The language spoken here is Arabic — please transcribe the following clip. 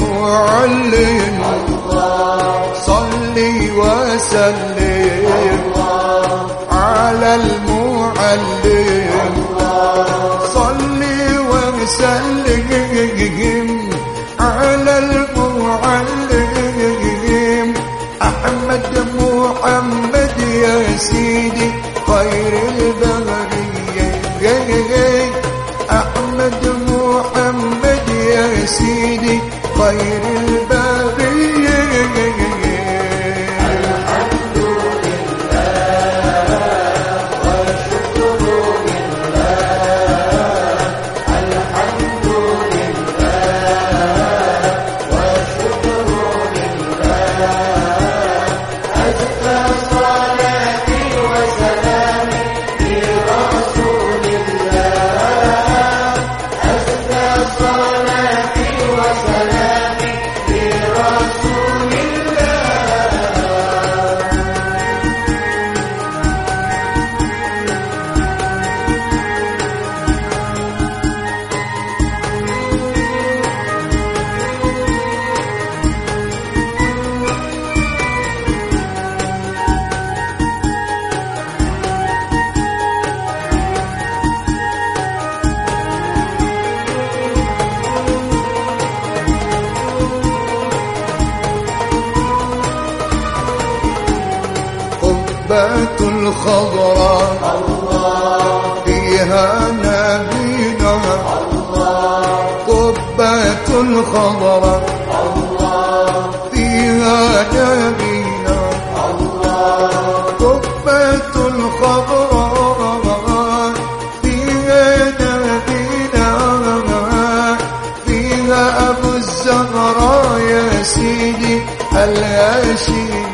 معلم صلي وسلم على المعلم. صلي وسلم على المعلم. أحمد محمد يا سيدي خير سيدي القبة الخضراء فيها نبينا قبة الخضراء فيها نبينا قبة الخضراء فيها نبينا فيها أبو الزهراء يا سيدي الهاشمي.